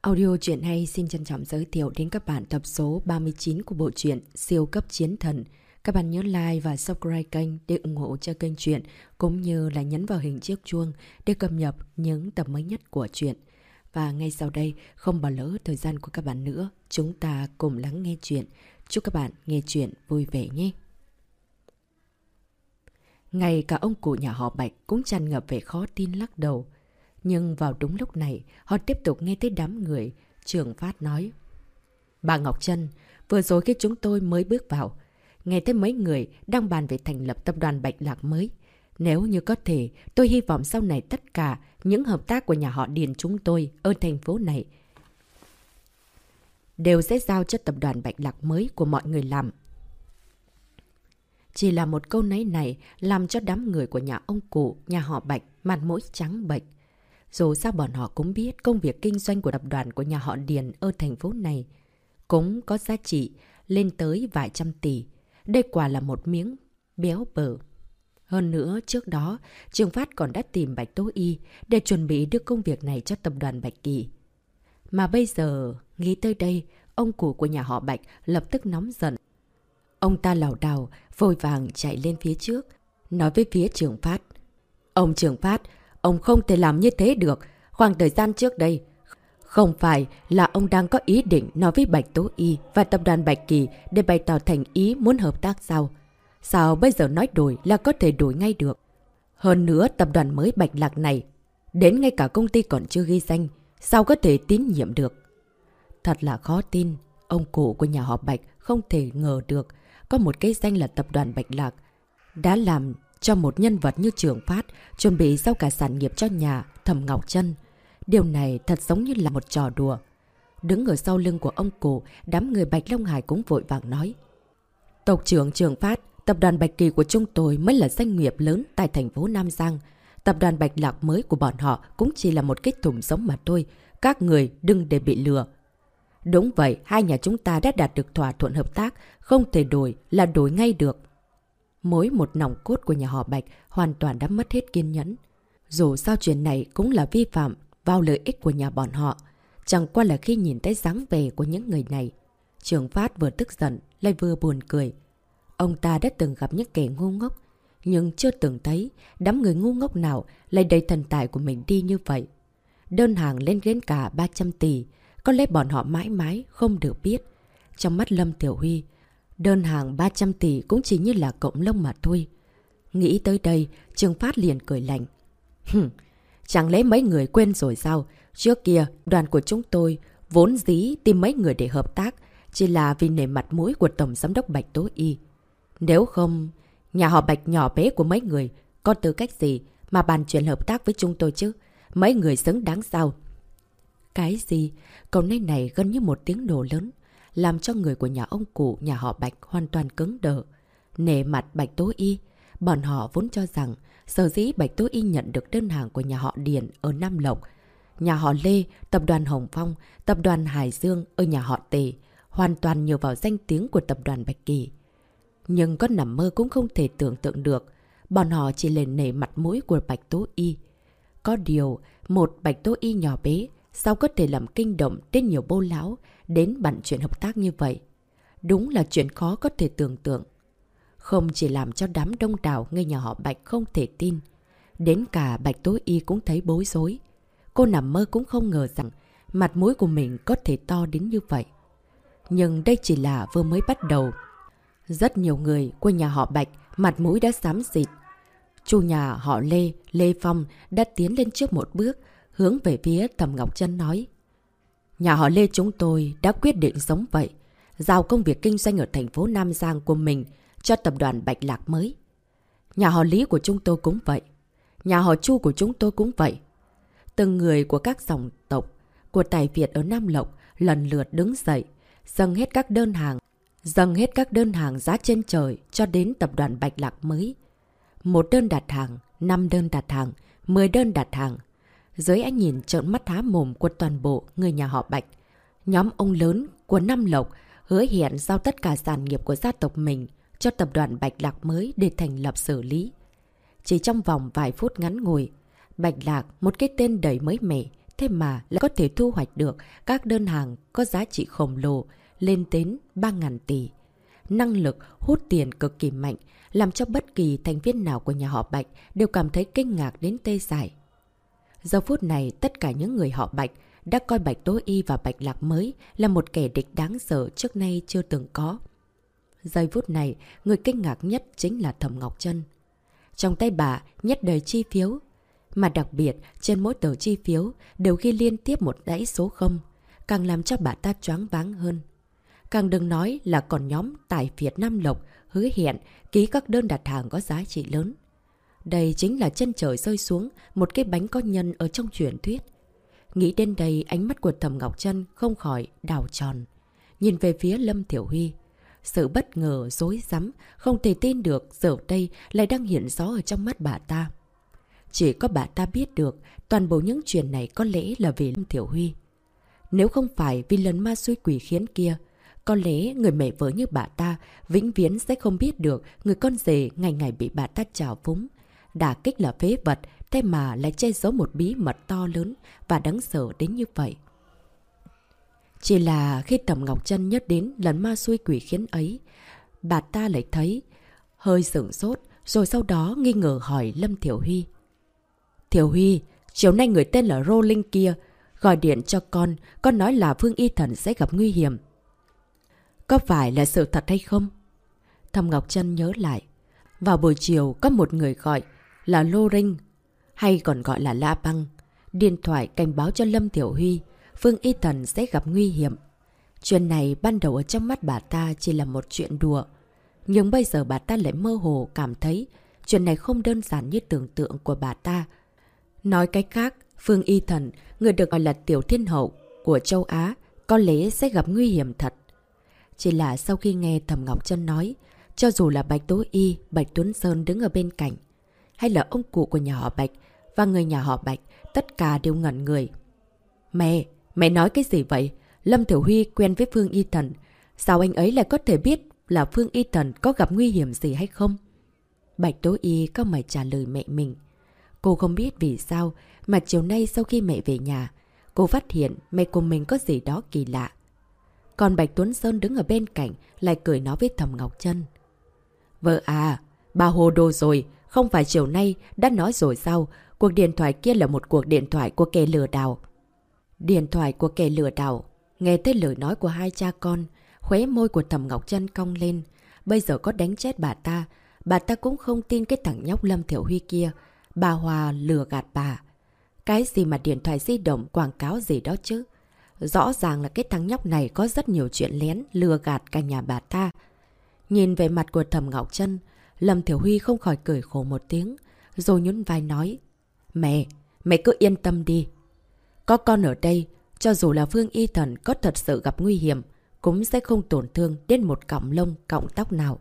Audio truyện hay xin trân trọng giới thiệu đến các bạn tập số 39 của bộ truyện Siêu cấp chiến thần. Các bạn nhớ like và subscribe kênh để ủng hộ cho kênh truyện cũng như là nhấn vào hình chiếc chuông để cập nhật những tập mới nhất của truyện. Và ngay sau đây, không bỏ lỡ thời gian của các bạn nữa, chúng ta cùng lắng nghe chuyện. Chúc các bạn nghe chuyện vui vẻ nhé. Ngay cả ông cụ nhà họ Bạch cũng tràn ngập về khó tin lắc đầu. Nhưng vào đúng lúc này, họ tiếp tục nghe thấy đám người. Trường Phát nói. Bà Ngọc Trân, vừa rồi khi chúng tôi mới bước vào, nghe thấy mấy người đang bàn về thành lập tập đoàn Bạch Lạc mới. Nếu như có thể, tôi hy vọng sau này tất cả những hợp tác của nhà họ Điền chúng tôi ở thành phố này đều sẽ giao cho tập đoàn Bạch Lạc mới của mọi người làm. Chỉ là một câu nấy này làm cho đám người của nhà ông cụ, nhà họ Bạch mặt mũi trắng bệch. Dù sao bọn họ cũng biết công việc kinh doanh của tập đoàn của nhà họ Điền ở thành phố này cũng có giá trị lên tới vài trăm tỷ. Đây quả là một miếng béo bở. Hơn nữa, trước đó, Trường Phát còn đã tìm Bạch Tố Y để chuẩn bị đưa công việc này cho tập đoàn Bạch Kỳ. Mà bây giờ, nghĩ tới đây, ông cụ của nhà họ Bạch lập tức nóng giận. Ông ta lảo đảo, vội vàng chạy lên phía trước, nói với phía Trường Phát. Ông Trường Phát, Ông không thể làm như thế được. Khoảng thời gian trước đây, không phải là ông đang có ý định nói với Bạch Tố Y và tập đoàn Bạch Kỳ để bày tỏ thành ý muốn hợp tác sao? Sao bây giờ nói đổi là có thể đổi ngay được? Hơn nữa tập đoàn mới Bạch Lạc này, đến ngay cả công ty còn chưa ghi danh, sao có thể tín nhiệm được? Thật là khó tin, ông cụ của nhà họ Bạch không thể ngờ được có một cái danh là tập đoàn Bạch Lạc đã làm cho một nhân vật như Trường Phát chuẩn bị giao cả sản nghiệp cho nhà Thẩm Ngọc Trân. Điều này thật giống như là một trò đùa. Đứng ở sau lưng của ông cụ, đám người Bạch Long Hải cũng vội vàng nói. Tộc trưởng Trường Phát, tập đoàn Bạch Kỳ của chúng tôi mới là doanh nghiệp lớn tại thành phố Nam Giang. Tập đoàn Bạch Lạc mới của bọn họ cũng chỉ là một cái thùng giống mà thôi. Các người đừng để bị lừa. Đúng vậy, hai nhà chúng ta đã đạt được thỏa thuận hợp tác, không thể đổi là đổi ngay được. Mỗi một nòng cốt của nhà họ Bạch hoàn toàn đã mất hết kiên nhẫn. Dù sao chuyện này cũng là vi phạm vào lợi ích của nhà bọn họ. Chẳng qua là khi nhìn thấy dáng về của những người này. Trường Phát vừa tức giận, lại vừa buồn cười. Ông ta đã từng gặp những kẻ ngu ngốc, nhưng chưa từng thấy đám người ngu ngốc nào lại đầy thần tài của mình đi như vậy. Đơn hàng lên đến cả 300 tỷ, có lẽ bọn họ mãi mãi không được biết. Trong mắt Lâm Tiểu Huy, Đơn hàng 300 tỷ cũng chỉ như là cộng lông mà thôi. Nghĩ tới đây, Trương Phát liền cười lạnh. Hừm, chẳng lẽ mấy người quên rồi sao? Trước kia, đoàn của chúng tôi vốn dĩ tìm mấy người để hợp tác, chỉ là vì nể mặt mũi của Tổng Giám đốc Bạch Tố Y. Nếu không, nhà họ Bạch nhỏ bé của mấy người có tư cách gì mà bàn chuyện hợp tác với chúng tôi chứ? Mấy người xứng đáng sao? Cái gì? Câu nói này gần như một tiếng nổ lớn làm cho người của nhà ông cụ, nhà họ Bạch hoàn toàn cứng đờ. Nề mặt Bạch Tố Y, bọn họ vốn cho rằng sở dĩ Bạch Tố Y nhận được đơn hàng của nhà họ Điền ở Nam Lộc, nhà họ Lê, tập đoàn Hồng Phong, tập đoàn Hải Dương ở nhà họ Tề, hoàn toàn nhờ vào danh tiếng của tập đoàn Bạch Kỳ. Nhưng có nằm mơ cũng không thể tưởng tượng được, bọn họ chỉ lên nể mặt mũi của Bạch Tố Y. Có điều, một Bạch Tố Y nhỏ bé, sao có thể làm kinh động đến nhiều bô lão, đến bận chuyện hợp tác như vậy. Đúng là chuyện khó có thể tưởng tượng. Không chỉ làm cho đám đông đảo ngay nhà họ Bạch không thể tin. Đến cả Bạch Tố Y cũng thấy bối rối. Cô nằm mơ cũng không ngờ rằng mặt mũi của mình có thể to đến như vậy. Nhưng đây chỉ là vừa mới bắt đầu. Rất nhiều người của nhà họ Bạch mặt mũi đã xám xịt. Chủ nhà họ Lê, Lê Phong đã tiến lên trước một bước, hướng về phía Thầm Ngọc Trân nói. Nhà họ Lê chúng tôi đã quyết định giống vậy, giao công việc kinh doanh ở thành phố Nam Giang của mình cho tập đoàn Bạch Lạc mới. Nhà họ Lý của chúng tôi cũng vậy. Nhà họ Chu của chúng tôi cũng vậy. Từng người của các dòng tộc của Tài Việt ở Nam Lộc lần lượt đứng dậy, dâng hết các đơn hàng, dâng hết các đơn hàng giá trên trời cho đến tập đoàn Bạch Lạc mới. Một đơn đặt hàng, năm đơn đặt hàng, 10 đơn đặt hàng, dưới ánh nhìn trợn mắt há mồm của toàn bộ người nhà họ Bạch. Nhóm ông lớn của Nam Lộc hứa hẹn giao tất cả sản nghiệp của gia tộc mình cho tập đoàn Bạch Lạc mới để thành lập xử lý. Chỉ trong vòng vài phút ngắn ngồi, Bạch Lạc, một cái tên đầy mới mẻ, thế mà lại có thể thu hoạch được các đơn hàng có giá trị khổng lồ lên đến 3.000 tỷ. Năng lực hút tiền cực kỳ mạnh, làm cho bất kỳ thành viên nào của nhà họ Bạch đều cảm thấy kinh ngạc đến tê dại. Giờ phút này, tất cả những người họ Bạch đã coi Bạch Tố Y và Bạch Lạc mới là một kẻ địch đáng sợ trước nay chưa từng có. Giây phút này, người kinh ngạc nhất chính là Thẩm Ngọc Trân. Trong tay bà nhét đầy chi phiếu, mà đặc biệt trên mỗi tờ chi phiếu đều ghi liên tiếp một dãy số 0, càng làm cho bà ta choáng váng hơn. Càng đừng nói là còn nhóm tài Việt Nam Lộc hứa hẹn ký các đơn đặt hàng có giá trị lớn. Đây chính là chân trời rơi xuống một cái bánh có nhân ở trong truyền thuyết. Nghĩ đến đây ánh mắt của Thẩm Ngọc Trân không khỏi đào tròn. Nhìn về phía Lâm Thiểu Huy. Sự bất ngờ, dối rắm không thể tin được giờ đây lại đang hiện rõ ở trong mắt bà ta. Chỉ có bà ta biết được toàn bộ những chuyện này có lẽ là vì Lâm Thiểu Huy. Nếu không phải vì lần ma suy quỷ khiến kia, có lẽ người mẹ vợ như bà ta vĩnh viễn sẽ không biết được người con rể ngày ngày bị bà ta trào phúng. Đả kích là phế vật, thế mà lại che giấu một bí mật to lớn và đáng sợ đến như vậy. Chỉ là khi Tầm Ngọc Trân nhất đến lần ma xui quỷ khiến ấy, bà ta lại thấy hơi sửng sốt, rồi sau đó nghi ngờ hỏi Lâm Thiểu Huy. Thiểu Huy, chiều nay người tên là Rô Linh kia, gọi điện cho con, con nói là Phương Y Thần sẽ gặp nguy hiểm. Có phải là sự thật hay không? Thầm Ngọc Trân nhớ lại. Vào buổi chiều có một người gọi là Lô Rinh, hay còn gọi là La Băng. Điện thoại cảnh báo cho Lâm Tiểu Huy, Phương Y Thần sẽ gặp nguy hiểm. Chuyện này ban đầu ở trong mắt bà ta chỉ là một chuyện đùa. Nhưng bây giờ bà ta lại mơ hồ cảm thấy chuyện này không đơn giản như tưởng tượng của bà ta. Nói cách khác, Phương Y Thần, người được gọi là Tiểu Thiên Hậu của châu Á, có lẽ sẽ gặp nguy hiểm thật. Chỉ là sau khi nghe Thẩm Ngọc Trân nói, cho dù là Bạch Tố Y, Bạch Tuấn Sơn đứng ở bên cạnh, hay là ông cụ của nhà họ Bạch và người nhà họ Bạch, tất cả đều ngẩn người. Mẹ, mẹ nói cái gì vậy? Lâm Thiểu Huy quen với Phương Y Thần. Sao anh ấy lại có thể biết là Phương Y Thần có gặp nguy hiểm gì hay không? Bạch Tố Y có mày trả lời mẹ mình. Cô không biết vì sao mà chiều nay sau khi mẹ về nhà, cô phát hiện mẹ của mình có gì đó kỳ lạ. Còn Bạch Tuấn Sơn đứng ở bên cạnh lại cười nói với Thầm Ngọc Trân. Vợ à, bà hồ đồ rồi, không phải chiều nay đã nói rồi sao, cuộc điện thoại kia là một cuộc điện thoại của kẻ lừa đảo. Điện thoại của kẻ lừa đảo, nghe tới lời nói của hai cha con, khóe môi của Thầm Ngọc Trân cong lên. Bây giờ có đánh chết bà ta, bà ta cũng không tin cái thằng nhóc Lâm Thiểu Huy kia. Bà Hòa lừa gạt bà. Cái gì mà điện thoại di động quảng cáo gì đó chứ? Rõ ràng là cái thằng nhóc này có rất nhiều chuyện lén, lừa gạt cả nhà bà ta. Nhìn về mặt của Thẩm Ngọc Trân, Lâm Thiểu Huy không khỏi cười khổ một tiếng, rồi nhún vai nói. Mẹ, mẹ cứ yên tâm đi. Có con ở đây, cho dù là Phương Y Thần có thật sự gặp nguy hiểm, cũng sẽ không tổn thương đến một cọng lông, cọng tóc nào.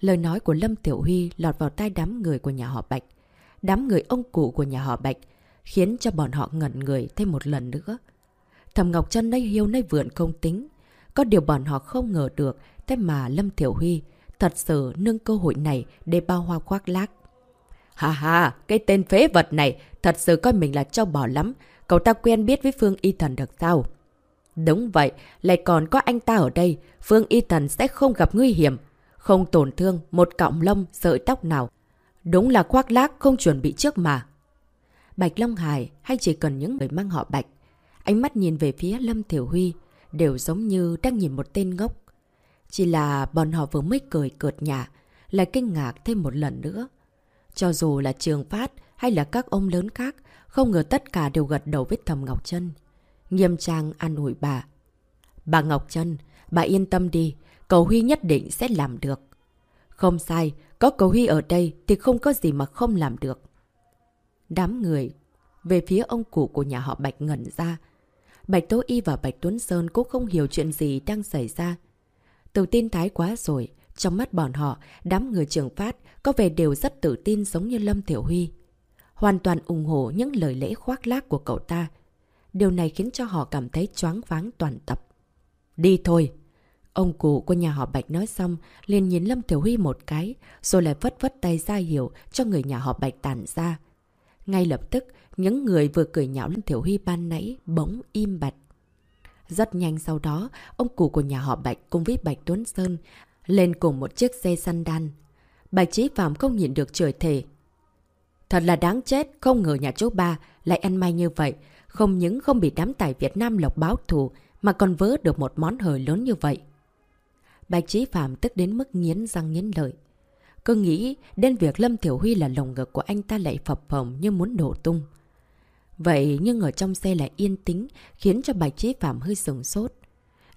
Lời nói của Lâm Tiểu Huy lọt vào tai đám người của nhà họ Bạch. Đám người ông cụ của nhà họ Bạch, khiến cho bọn họ ngẩn người thêm một lần nữa. Thầm Ngọc Trân nay hiêu nay vượn không tính. Có điều bọn họ không ngờ được, thế mà Lâm tiểu Huy thật sự nâng cơ hội này để bao hoa khoác lác. Hà hà, cái tên phế vật này thật sự coi mình là cho bò lắm. Cậu ta quen biết với Phương Y Thần được sao? Đúng vậy, lại còn có anh ta ở đây. Phương Y Thần sẽ không gặp nguy hiểm. Không tổn thương một cọng lông, sợi tóc nào. Đúng là khoác lác không chuẩn bị trước mà. Bạch Long Hải hay chỉ cần những người mang họ Bạch Ánh mắt nhìn về phía Lâm Thiểu Huy đều giống như đang nhìn một tên ngốc. Chỉ là bọn họ vừa mới cười cợt nhả, lại kinh ngạc thêm một lần nữa. Cho dù là Trường Phát hay là các ông lớn khác, không ngờ tất cả đều gật đầu với Thầm Ngọc Trân. Nghiêm trang an ủi bà. Bà Ngọc Trân, bà yên tâm đi, cầu Huy nhất định sẽ làm được. Không sai, có cầu Huy ở đây thì không có gì mà không làm được. Đám người về phía ông cụ của nhà họ Bạch ngẩn ra, Bạch Tố Y và Bạch Tuấn Sơn cũng không hiểu chuyện gì đang xảy ra. Tự tin thái quá rồi, trong mắt bọn họ, đám người trường phát có vẻ đều rất tự tin giống như Lâm Tiểu Huy. Hoàn toàn ủng hộ những lời lễ khoác lác của cậu ta. Điều này khiến cho họ cảm thấy choáng váng toàn tập. Đi thôi! Ông cụ của nhà họ Bạch nói xong, liền nhìn Lâm Tiểu Huy một cái, rồi lại vất vất tay ra hiểu cho người nhà họ Bạch tản ra. Ngay lập tức, những người vừa cười nhạo lâm Thiểu Huy ban nãy bỗng im bặt. Rất nhanh sau đó, ông cụ của nhà họ Bạch cùng với Bạch Tuấn Sơn lên cùng một chiếc xe săn đan. Bạch Chí Phạm không nhìn được trời thể. Thật là đáng chết, không ngờ nhà chú ba lại ăn may như vậy. Không những không bị đám tài Việt Nam lộc báo thù, mà còn vỡ được một món hời lớn như vậy. Bạch Chí Phạm tức đến mức nghiến răng nghiến lợi. Cứ nghĩ đến việc Lâm Thiểu Huy là lồng ngực của anh ta lại phập phồng như muốn đổ tung. Vậy nhưng ở trong xe lại yên tĩnh, khiến cho Bạch trí Phạm hơi sừng sốt.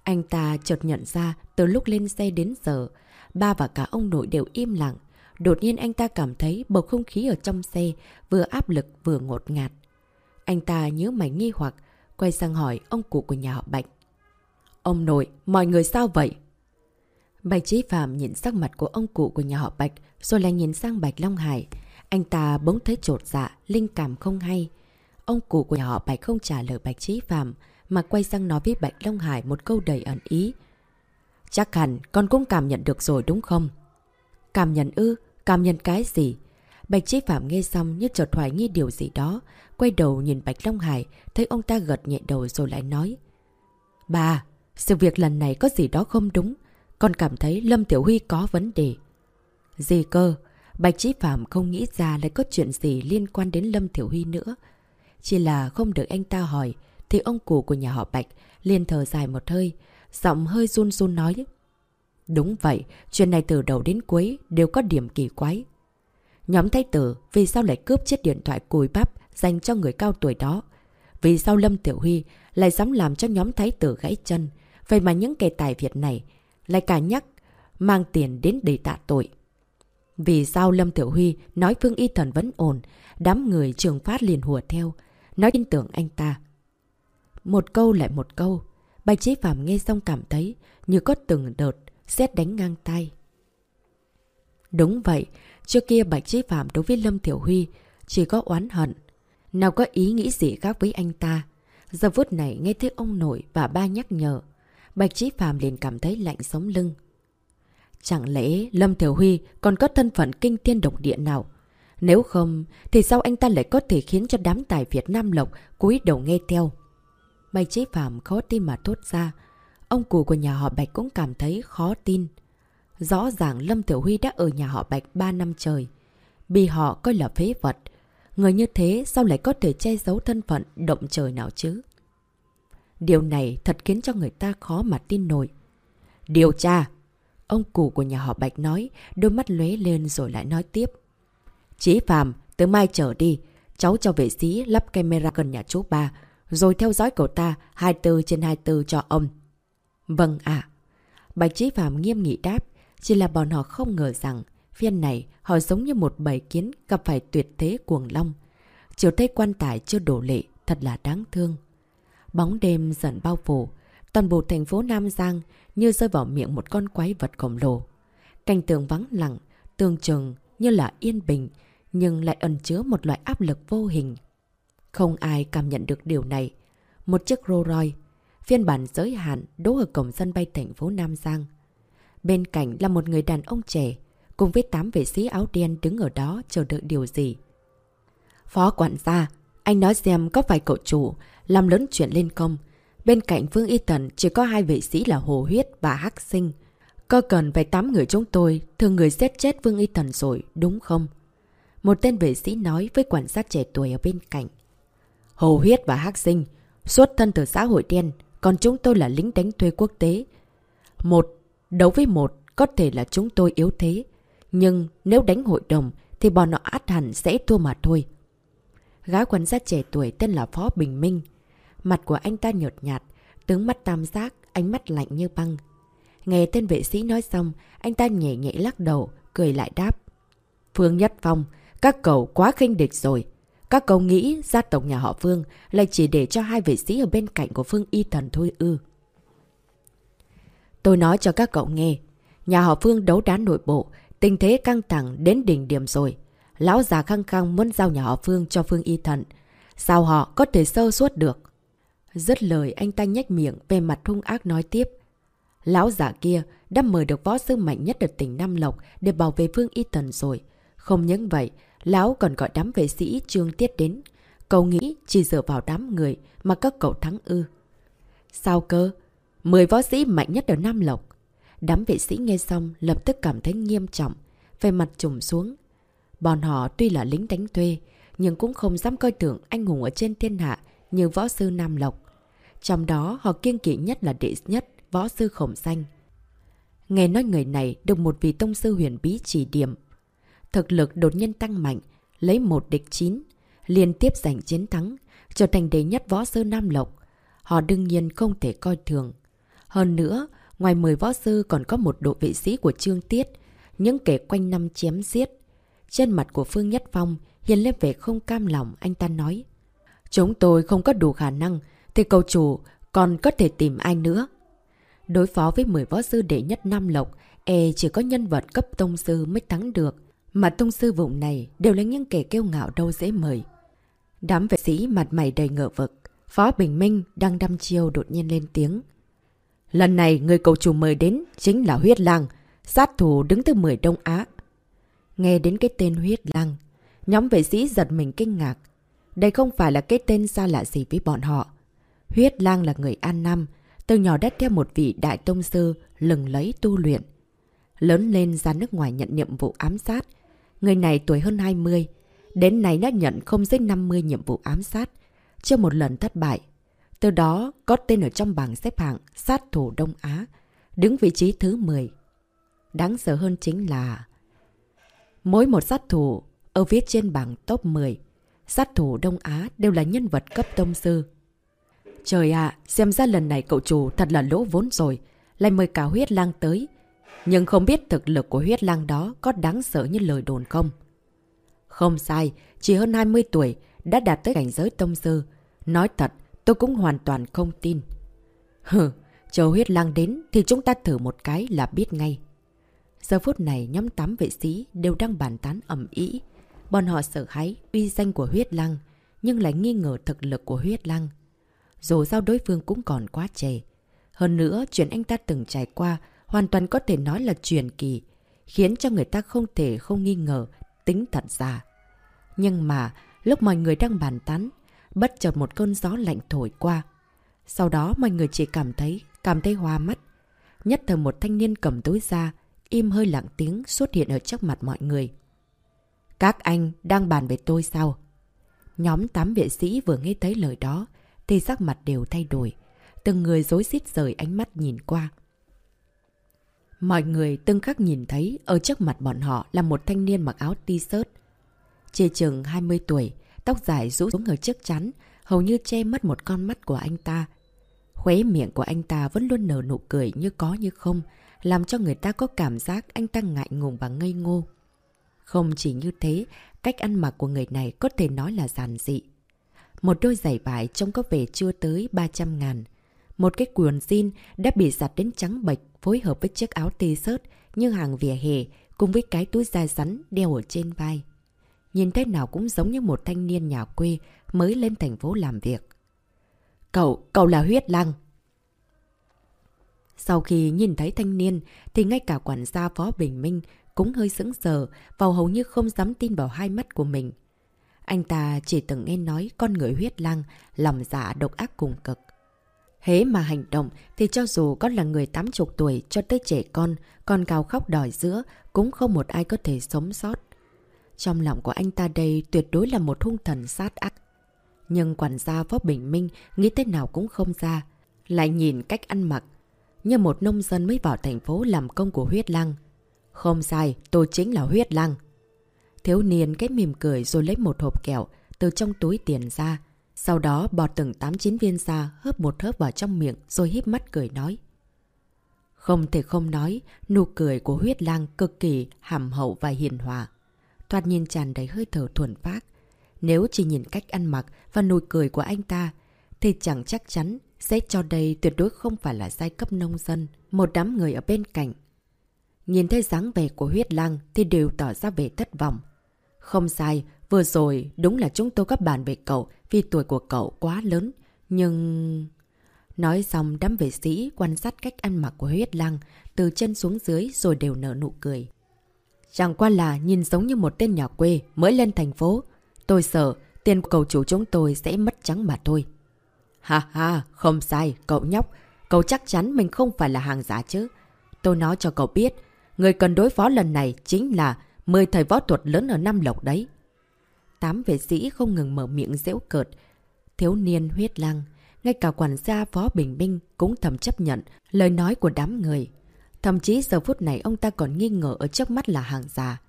Anh ta chợt nhận ra từ lúc lên xe đến giờ, ba và cả ông nội đều im lặng. Đột nhiên anh ta cảm thấy bầu không khí ở trong xe vừa áp lực vừa ngột ngạt. Anh ta nhớ mày nghi hoặc, quay sang hỏi ông cụ của nhà họ Bạch. Ông nội, mọi người sao vậy? Bạch Chí Phạm nhìn sắc mặt của ông cụ của nhà họ Bạch, rồi lại nhìn sang Bạch Long Hải. Anh ta bỗng thấy trột dạ, linh cảm không hay. Ông cụ của nhà họ Bạch không trả lời Bạch Chí Phạm, mà quay sang nói với Bạch Long Hải một câu đầy ẩn ý. Chắc hẳn con cũng cảm nhận được rồi đúng không? Cảm nhận ư? Cảm nhận cái gì? Bạch Chí Phạm nghe xong như chợt hoài nghi điều gì đó. Quay đầu nhìn Bạch Long Hải, thấy ông ta gật nhẹ đầu rồi lại nói. Bà, sự việc lần này có gì đó không đúng. Con cảm thấy Lâm Tiểu Huy có vấn đề. Gì cơ? Bạch Chí Phạm không nghĩ ra lại có chuyện gì liên quan đến Lâm Tiểu Huy nữa. Chỉ là không được anh ta hỏi, thì ông cụ của nhà họ Bạch liền thở dài một hơi, giọng hơi run run nói. Đúng vậy, chuyện này từ đầu đến cuối đều có điểm kỳ quái. Nhóm thái tử vì sao lại cướp chiếc điện thoại cùi bắp dành cho người cao tuổi đó? Vì sao Lâm Tiểu Huy lại dám làm cho nhóm thái tử gãy chân? Vậy mà những kẻ tài Việt này lại cả nhắc mang tiền đến để tạ tội. Vì sao Lâm Tiểu Huy nói Phương Y Thần vẫn ổn, đám người trường phát liền hùa theo, nói tin tưởng anh ta. Một câu lại một câu, Bạch Chí Phạm nghe xong cảm thấy như có từng đợt xét đánh ngang tay. Đúng vậy, trước kia Bạch Chí Phạm đối với Lâm Tiểu Huy chỉ có oán hận. Nào có ý nghĩ gì khác với anh ta. Giờ phút này nghe thấy ông nội và ba nhắc nhở. Bạch Chí Phạm liền cảm thấy lạnh sống lưng. Chẳng lẽ Lâm Thiểu Huy còn có thân phận kinh thiên độc địa nào? Nếu không, thì sao anh ta lại có thể khiến cho đám tài Việt Nam Lộc cúi đầu nghe theo? may chế Phạm khó tin mà thốt ra. Ông cụ của nhà họ Bạch cũng cảm thấy khó tin. Rõ ràng Lâm Tiểu Huy đã ở nhà họ Bạch 3 năm trời. Bị họ coi là phế vật. Người như thế sao lại có thể che giấu thân phận động trời nào chứ? Điều này thật khiến cho người ta khó mà tin nổi. Điều tra! Ông cụ của nhà họ Bạch nói, đôi mắt lóe lên rồi lại nói tiếp. Chí Phạm, từ mai trở đi, cháu cho vệ sĩ lắp camera gần nhà chú ba, rồi theo dõi cậu ta 24 trên 24 cho ông. Vâng ạ. Bạch Chí Phạm nghiêm nghị đáp, chỉ là bọn họ không ngờ rằng phiên này họ giống như một bầy kiến gặp phải tuyệt thế cuồng long. Chiều thấy quan tài chưa đổ lệ, thật là đáng thương. Bóng đêm dần bao phủ, toàn bộ thành phố Nam Giang như rơi vào miệng một con quái vật khổng lồ. Cảnh tường vắng lặng, tương trường như là yên bình, nhưng lại ẩn chứa một loại áp lực vô hình. Không ai cảm nhận được điều này. Một chiếc Rolls Royce, phiên bản giới hạn đỗ ở cổng sân bay thành phố Nam Giang. Bên cạnh là một người đàn ông trẻ, cùng với tám vệ sĩ áo đen đứng ở đó chờ đợi điều gì. Phó quản gia, anh nói xem có phải cậu chủ làm lớn chuyện lên không? Bên cạnh Phương Y Tần chỉ có hai vệ sĩ là Hồ Huyết và Hắc Sinh. Có cần phải tám người chúng tôi, thường người giết chết Vương Y Tần rồi, đúng không? Một tên vệ sĩ nói với quản sát trẻ tuổi ở bên cạnh. Hồ Huyết và Hắc Sinh, xuất thân từ xã hội đen, còn chúng tôi là lính đánh thuê quốc tế. Một, đấu với một, có thể là chúng tôi yếu thế. Nhưng nếu đánh hội đồng, thì bọn họ át hẳn sẽ thua mà thôi. Gái quan sát trẻ tuổi tên là Phó Bình Minh. Mặt của anh ta nhợt nhạt, tướng mắt tam giác, ánh mắt lạnh như băng. Nghe tên vệ sĩ nói xong, anh ta nhẹ nhẹ lắc đầu, cười lại đáp. Phương Nhất Phong, các cậu quá khinh địch rồi. Các cậu nghĩ gia tộc nhà họ Phương lại chỉ để cho hai vệ sĩ ở bên cạnh của Phương Y Thần thôi ư. Tôi nói cho các cậu nghe, nhà họ Phương đấu đá nội bộ, tình thế căng thẳng đến đỉnh điểm rồi. Lão già khăng khăng muốn giao nhà họ Phương cho Phương Y Thần. Sao họ có thể sơ suốt được? Rất lời anh ta nhách miệng về mặt hung ác nói tiếp. Lão giả kia đã mời được võ sư mạnh nhất ở tỉnh Nam Lộc để bảo vệ Phương Y Thần rồi. Không những vậy, lão còn gọi đám vệ sĩ trương tiết đến. Cậu nghĩ chỉ dựa vào đám người mà các cậu thắng ư. Sao cơ? Mười võ sĩ mạnh nhất ở Nam Lộc. Đám vệ sĩ nghe xong lập tức cảm thấy nghiêm trọng, về mặt trùng xuống. Bọn họ tuy là lính đánh thuê, nhưng cũng không dám coi tưởng anh hùng ở trên thiên hạ như võ sư Nam Lộc. Trong đó họ kiêng kỵ nhất là đệ nhất võ sư khổng xanh. Nghe nói người này được một vị tông sư huyền bí chỉ điểm. Thực lực đột nhiên tăng mạnh, lấy một địch chín, liên tiếp giành chiến thắng, trở thành đệ nhất võ sư Nam Lộc. Họ đương nhiên không thể coi thường. Hơn nữa, ngoài 10 võ sư còn có một đội vệ sĩ của Trương Tiết, những kẻ quanh năm chém giết. Trên mặt của Phương Nhất Phong hiện lên vẻ không cam lòng, anh ta nói. Chúng tôi không có đủ khả năng, thì cầu chủ còn có thể tìm ai nữa. Đối phó với 10 võ sư đệ nhất Nam Lộc, e chỉ có nhân vật cấp tông sư mới thắng được. Mà tông sư vùng này đều là những kẻ kêu ngạo đâu dễ mời. Đám vệ sĩ mặt mày đầy ngờ vực. Phó Bình Minh đang đăm chiêu đột nhiên lên tiếng. Lần này người cầu chủ mời đến chính là huyết lang, sát thủ đứng từ 10 Đông Á. Nghe đến cái tên huyết lang, nhóm vệ sĩ giật mình kinh ngạc. Đây không phải là cái tên xa lạ gì với bọn họ. Huyết lang là người An Nam, từ nhỏ đã theo một vị đại tông sư lừng lấy tu luyện. Lớn lên ra nước ngoài nhận nhiệm vụ ám sát. Người này tuổi hơn 20, đến nay đã nhận không dưới 50 nhiệm vụ ám sát, chưa một lần thất bại. Từ đó có tên ở trong bảng xếp hạng sát thủ Đông Á, đứng vị trí thứ 10. Đáng sợ hơn chính là mỗi một sát thủ ở viết trên bảng top 10, sát thủ Đông Á đều là nhân vật cấp tông sư. Trời ạ, xem ra lần này cậu chủ thật là lỗ vốn rồi, lại mời cả huyết lang tới. Nhưng không biết thực lực của huyết lang đó có đáng sợ như lời đồn không? Không sai, chỉ hơn 20 tuổi đã đạt tới cảnh giới tông sư. Nói thật, tôi cũng hoàn toàn không tin. Hừ, chờ huyết lang đến thì chúng ta thử một cái là biết ngay. Giờ phút này nhóm 8 vệ sĩ đều đang bàn tán ẩm ý. Bọn họ sợ hãi uy danh của huyết lang, nhưng lại nghi ngờ thực lực của huyết lang. Dù sao đối phương cũng còn quá trẻ. Hơn nữa, chuyện anh ta từng trải qua hoàn toàn có thể nói là truyền kỳ, khiến cho người ta không thể không nghi ngờ tính thật giả. Nhưng mà, lúc mọi người đang bàn tán, bất chợt một cơn gió lạnh thổi qua. Sau đó mọi người chỉ cảm thấy, cảm thấy hoa mắt. Nhất thời một thanh niên cầm túi ra, im hơi lặng tiếng xuất hiện ở trước mặt mọi người. Các anh đang bàn về tôi sao? Nhóm tám vệ sĩ vừa nghe thấy lời đó, thì sắc mặt đều thay đổi. Từng người dối xít rời ánh mắt nhìn qua. Mọi người từng khắc nhìn thấy ở trước mặt bọn họ là một thanh niên mặc áo t-shirt. Chê chừng 20 tuổi, tóc dài rũ xuống ở trước chắn, hầu như che mất một con mắt của anh ta. Khuế miệng của anh ta vẫn luôn nở nụ cười như có như không, làm cho người ta có cảm giác anh ta ngại ngùng và ngây ngô. Không chỉ như thế, cách ăn mặc của người này có thể nói là giản dị. Một đôi giày vải trông có vẻ chưa tới 300 ngàn. Một cái quần jean đã bị giặt đến trắng bệch phối hợp với chiếc áo t-shirt như hàng vỉa hè cùng với cái túi da rắn đeo ở trên vai. Nhìn thế nào cũng giống như một thanh niên nhà quê mới lên thành phố làm việc. Cậu, cậu là huyết lăng. Sau khi nhìn thấy thanh niên thì ngay cả quản gia Phó Bình Minh cũng hơi sững sờ và hầu như không dám tin vào hai mắt của mình. Anh ta chỉ từng nghe nói con người huyết lăng, lòng dạ độc ác cùng cực. Hế mà hành động thì cho dù có là người 80 tuổi cho tới trẻ con, còn cao khóc đòi giữa, cũng không một ai có thể sống sót. Trong lòng của anh ta đây tuyệt đối là một hung thần sát ác. Nhưng quản gia Phó Bình Minh nghĩ thế nào cũng không ra. Lại nhìn cách ăn mặc. Như một nông dân mới vào thành phố làm công của huyết lăng. Không sai, tôi chính là huyết lăng. Thiếu niên cái mỉm cười rồi lấy một hộp kẹo từ trong túi tiền ra. Sau đó bò từng 8-9 viên ra hớp một hớp vào trong miệng rồi híp mắt cười nói. Không thể không nói, nụ cười của huyết lang cực kỳ hàm hậu và hiền hòa. Thoạt nhìn tràn đầy hơi thở thuần phát. Nếu chỉ nhìn cách ăn mặc và nụ cười của anh ta, thì chẳng chắc chắn sẽ cho đây tuyệt đối không phải là giai cấp nông dân, một đám người ở bên cạnh. Nhìn thấy dáng vẻ của huyết lang thì đều tỏ ra vẻ thất vọng. Không sai, vừa rồi đúng là chúng tôi có bàn về cậu vì tuổi của cậu quá lớn. Nhưng... Nói xong đám vệ sĩ quan sát cách ăn mặc của huyết lăng từ chân xuống dưới rồi đều nở nụ cười. Chẳng qua là nhìn giống như một tên nhà quê mới lên thành phố. Tôi sợ tiền của cậu chủ chúng tôi sẽ mất trắng mà thôi. Ha ha, không sai, cậu nhóc. Cậu chắc chắn mình không phải là hàng giả chứ. Tôi nói cho cậu biết, người cần đối phó lần này chính là 10 thầy võ thuật lớn ở Nam Lộc đấy. Tám vệ sĩ không ngừng mở miệng dễu cợt. Thiếu niên huyết lăng, ngay cả quản gia Phó Bình Minh cũng thầm chấp nhận lời nói của đám người. Thậm chí giờ phút này ông ta còn nghi ngờ ở trước mắt là hàng già.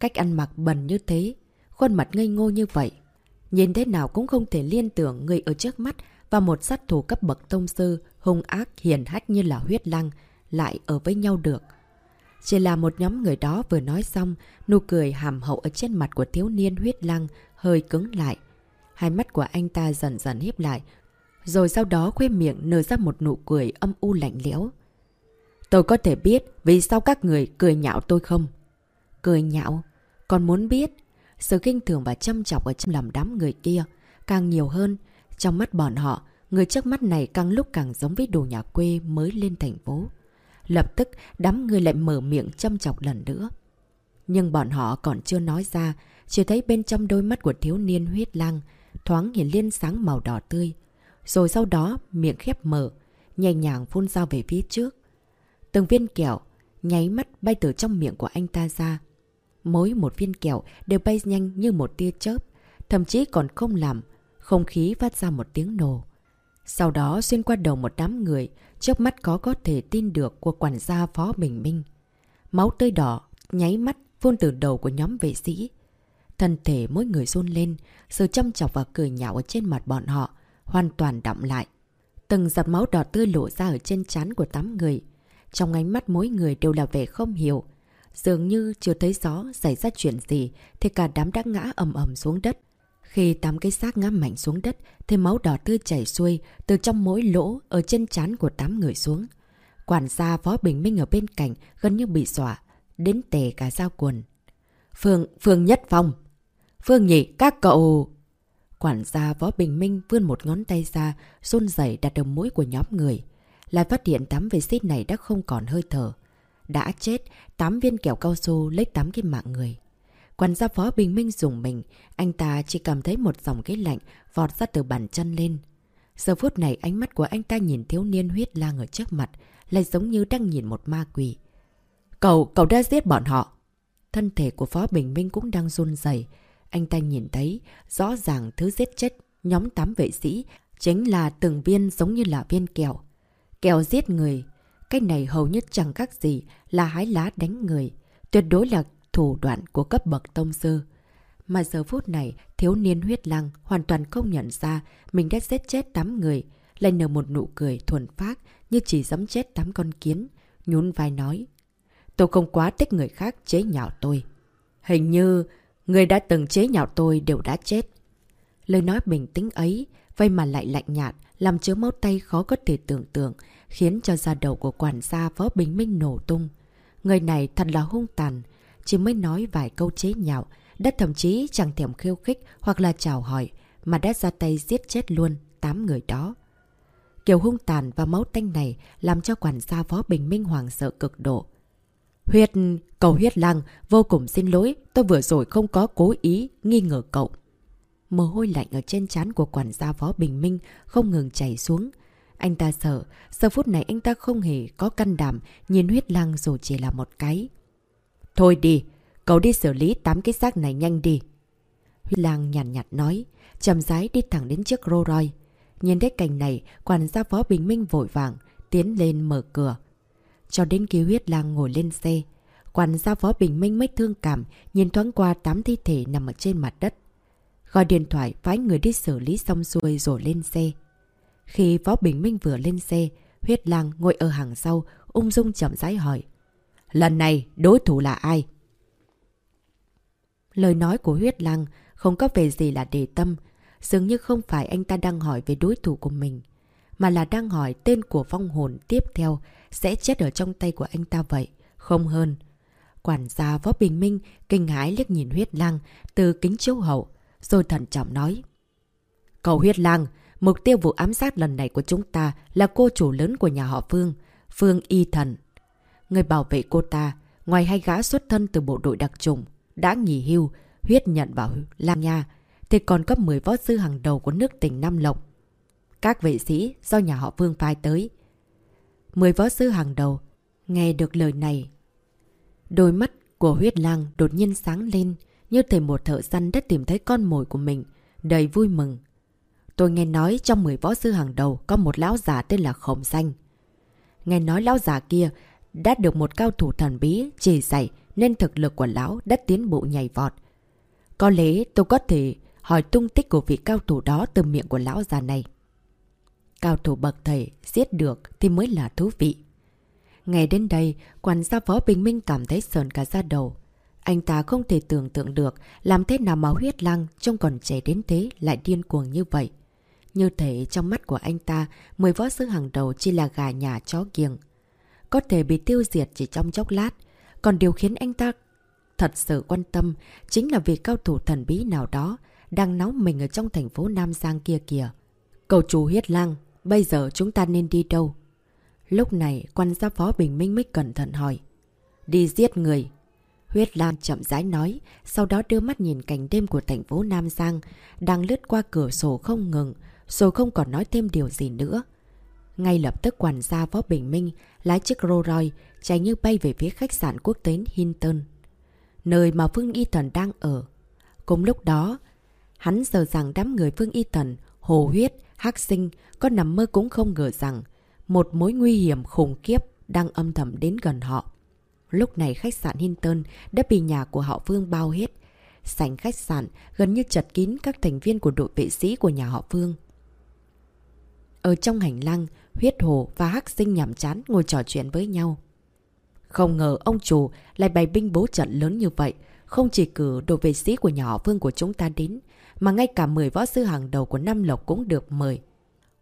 Cách ăn mặc bần như thế, khuôn mặt ngây ngô như vậy. Nhìn thế nào cũng không thể liên tưởng người ở trước mắt và một sát thủ cấp bậc tông sư, hung ác, hiền hách như là huyết lăng, lại ở với nhau được. Chỉ là một nhóm người đó vừa nói xong, nụ cười hàm hậu ở trên mặt của thiếu niên huyết lăng hơi cứng lại. Hai mắt của anh ta dần dần hiếp lại, rồi sau đó khuê miệng nở ra một nụ cười âm u lạnh lẽo. Tôi có thể biết vì sao các người cười nhạo tôi không? Cười nhạo? Còn muốn biết? Sự kinh thường và châm chọc ở trong lòng đám người kia càng nhiều hơn. Trong mắt bọn họ, người trước mắt này càng lúc càng giống với đồ nhà quê mới lên thành phố. Lập tức đám người lại mở miệng châm chọc lần nữa. Nhưng bọn họ còn chưa nói ra, chỉ thấy bên trong đôi mắt của thiếu niên huyết lang thoáng hiện liên sáng màu đỏ tươi. Rồi sau đó miệng khép mở, nhẹ nhàng phun ra về phía trước. Từng viên kẹo, nháy mắt bay từ trong miệng của anh ta ra. Mỗi một viên kẹo đều bay nhanh như một tia chớp, thậm chí còn không làm, không khí phát ra một tiếng nổ. Sau đó xuyên qua đầu một đám người, trước mắt có có thể tin được của quản gia Phó Bình Minh. Máu tươi đỏ, nháy mắt, phun từ đầu của nhóm vệ sĩ. Thân thể mỗi người run lên, sự chăm chọc và cười nhạo ở trên mặt bọn họ, hoàn toàn đọng lại. Từng giọt máu đỏ tươi lộ ra ở trên trán của tám người. Trong ánh mắt mỗi người đều là vẻ không hiểu. Dường như chưa thấy rõ xảy ra chuyện gì thì cả đám đã ngã ầm ầm xuống đất. Khi tám cái xác ngã mạnh xuống đất thì máu đỏ tươi chảy xuôi từ trong mỗi lỗ ở trên trán của tám người xuống. Quản gia Phó Bình Minh ở bên cạnh gần như bị dọa, đến tề cả dao quần. Phương, Phương Nhất Phong. Phương nhỉ, các cậu... Quản gia Võ Bình Minh vươn một ngón tay ra, run rẩy đặt đầu mũi của nhóm người. Lại phát hiện tám vệ sĩ này đã không còn hơi thở. Đã chết, tám viên kẹo cao su lấy tám cái mạng người quan gia Phó Bình Minh dùng mình, anh ta chỉ cảm thấy một dòng cái lạnh vọt ra từ bàn chân lên. Giờ phút này ánh mắt của anh ta nhìn thiếu niên huyết lang ở trước mặt, lại giống như đang nhìn một ma quỷ. Cậu, cậu đã giết bọn họ. Thân thể của Phó Bình Minh cũng đang run dày. Anh ta nhìn thấy, rõ ràng thứ giết chết nhóm tám vệ sĩ chính là từng viên giống như là viên kẹo. Kẹo giết người. Cái này hầu nhất chẳng khác gì là hái lá đánh người. Tuyệt đối là thủ đoạn của cấp bậc tông sư. Mà giờ phút này, thiếu niên huyết lăng hoàn toàn không nhận ra mình đã giết chết 8 người, lại nở một nụ cười thuần phát như chỉ dám chết 8 con kiến, nhún vai nói. Tôi không quá thích người khác chế nhạo tôi. Hình như người đã từng chế nhạo tôi đều đã chết. Lời nói bình tĩnh ấy, vây mà lại lạnh nhạt, làm chứa máu tay khó có thể tưởng tượng, khiến cho da đầu của quản gia võ Bình Minh nổ tung. Người này thật là hung tàn, chỉ mới nói vài câu chế nhạo, đã thậm chí chẳng thèm khiêu khích hoặc là chào hỏi, mà đã ra tay giết chết luôn 8 người đó. Kiểu hung tàn và máu tanh này làm cho quản gia Phó Bình Minh hoàng sợ cực độ. Huyết, cầu huyết lăng, vô cùng xin lỗi, tôi vừa rồi không có cố ý nghi ngờ cậu. Mồ hôi lạnh ở trên trán của quản gia Phó Bình Minh không ngừng chảy xuống. Anh ta sợ, giờ phút này anh ta không hề có căn đảm nhìn huyết lăng dù chỉ là một cái. Thôi đi, cậu đi xử lý tám cái xác này nhanh đi. Huy Lang nhàn nhạt, nhạt nói, chầm rái đi thẳng đến chiếc Rolls Royce. Nhìn thấy cảnh này, quản gia phó Bình Minh vội vàng, tiến lên mở cửa. Cho đến khi huyết lang ngồi lên xe, quản gia phó Bình Minh mới thương cảm, nhìn thoáng qua tám thi thể nằm ở trên mặt đất. Gọi điện thoại phái người đi xử lý xong xuôi rồi lên xe. Khi phó Bình Minh vừa lên xe, huyết lang ngồi ở hàng sau, ung dung chậm rãi hỏi. Lần này đối thủ là ai? Lời nói của huyết lăng không có về gì là đề tâm. Dường như không phải anh ta đang hỏi về đối thủ của mình. Mà là đang hỏi tên của phong hồn tiếp theo sẽ chết ở trong tay của anh ta vậy. Không hơn. Quản gia Võ Bình Minh kinh hãi liếc nhìn huyết lăng từ kính chiếu hậu. Rồi thận trọng nói. Cậu huyết lăng, mục tiêu vụ ám sát lần này của chúng ta là cô chủ lớn của nhà họ Phương. Phương Y Thần. Người bảo vệ cô ta, ngoài hai gã xuất thân từ bộ đội đặc trùng, đã nghỉ hưu, huyết nhận vào Lang Nha, thì còn có 10 võ sư hàng đầu của nước tỉnh Nam Lộc. Các vệ sĩ do nhà họ Vương phai tới. 10 võ sư hàng đầu, nghe được lời này. Đôi mắt của huyết lang đột nhiên sáng lên, như thể một thợ săn đã tìm thấy con mồi của mình, đầy vui mừng. Tôi nghe nói trong 10 võ sư hàng đầu có một lão giả tên là Khổng Xanh. Nghe nói lão giả kia đã được một cao thủ thần bí chỉ dạy nên thực lực của lão đã tiến bộ nhảy vọt. Có lẽ tôi có thể hỏi tung tích của vị cao thủ đó từ miệng của lão già này. Cao thủ bậc thầy giết được thì mới là thú vị. Ngày đến đây, quản gia phó Bình Minh cảm thấy sờn cả da đầu. Anh ta không thể tưởng tượng được làm thế nào mà huyết lăng trông còn trẻ đến thế lại điên cuồng như vậy. Như thể trong mắt của anh ta, 10 võ sư hàng đầu chỉ là gà nhà chó kiềng. Có thể bị tiêu diệt chỉ trong chốc lát. Còn điều khiến anh ta thật sự quan tâm chính là việc cao thủ thần bí nào đó đang nóng mình ở trong thành phố Nam Giang kia kìa. Cầu chủ huyết lang, bây giờ chúng ta nên đi đâu? Lúc này, quan gia phó Bình Minh mới cẩn thận hỏi. Đi giết người. Huyết Lam chậm rãi nói, sau đó đưa mắt nhìn cảnh đêm của thành phố Nam Giang, đang lướt qua cửa sổ không ngừng, rồi không còn nói thêm điều gì nữa. Ngay lập tức quản gia Võ Bình Minh lái chiếc Rolls Royce chạy như bay về phía khách sạn quốc tế Hinton. Nơi mà Phương Y Thần đang ở. Cùng lúc đó, hắn giờ rằng đám người Phương Y Thần, Hồ Huyết, Hắc Sinh có nằm mơ cũng không ngờ rằng một mối nguy hiểm khủng khiếp đang âm thầm đến gần họ. Lúc này khách sạn Hinton đã bị nhà của họ Phương bao hết. Sảnh khách sạn gần như chật kín các thành viên của đội vệ sĩ của nhà họ Phương. Ở trong hành lang, huyết hồ và hắc sinh nhảm chán ngồi trò chuyện với nhau. Không ngờ ông chủ lại bày binh bố trận lớn như vậy, không chỉ cử đội vệ sĩ của nhà họ Phương của chúng ta đến, mà ngay cả 10 võ sư hàng đầu của Nam Lộc cũng được mời.